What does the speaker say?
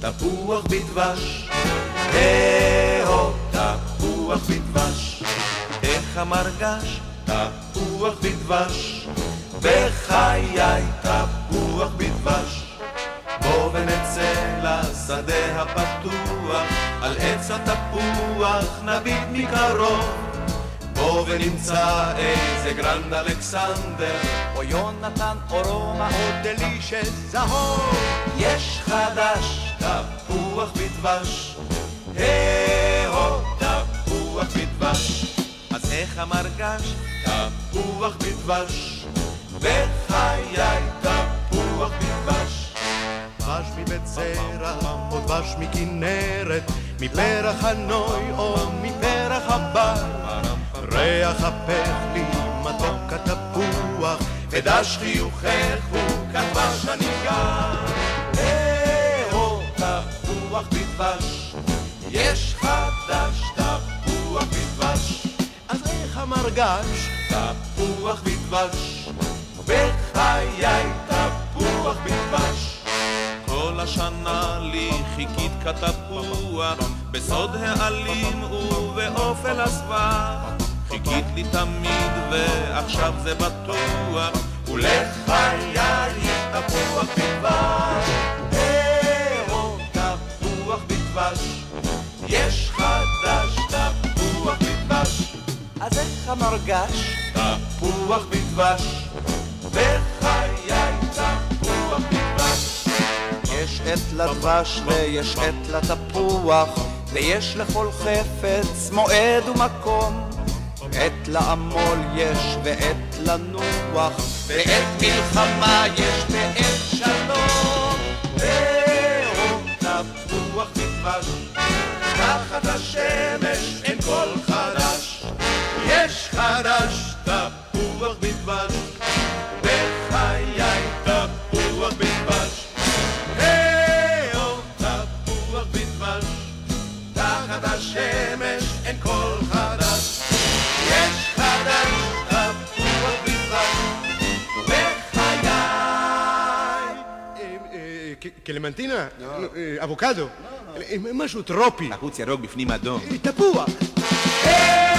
תפוח בדבש. הו, תפוח בדבש. איך המרגש? תפוח בדבש. בחיי תפוח בדבש. בוא ונצא לשדה הפתוח, על עץ התפוח נביט מקרוב. בוא ונמצא איזה גרנד אלכסנדר, או יונתן או רומא או דלישס זהוב. יש חדש, תפוח בדבש. הו, תפוח בדבש. אז איך המרגש? תפוח בדבש. בחיי תפוח בדבש. דבש מבית זרע, או דבש מכנרת, מפרח הנוי או מפרח הבר. ריח הפך לי מתוק התפוח, ודש חיוכך הוא המרגש? תפוח בדבש. בחיי תפוח בדבש. כל השנה לי חיכית כתפוח, בסוד העלים ובאופל הסבך. חיכית לי תמיד ועכשיו זה בטוח, ולחיי תפוח המרגש? תפוח בדבש. בחיי תפוח בדבש. יש עת לדבש ויש עת לתפוח, ויש לכל חפץ מועד ומקום. עת לעמול יש ועת לנוח, ועת מלחמה יש ועת אין כל חדש. יש חדש, תפוח בדבש. בחיי אה, קלמנטינה? אבוקדו? משהו טרופי. בחוץ ירוק בפנים אדום. תפוח. Hey!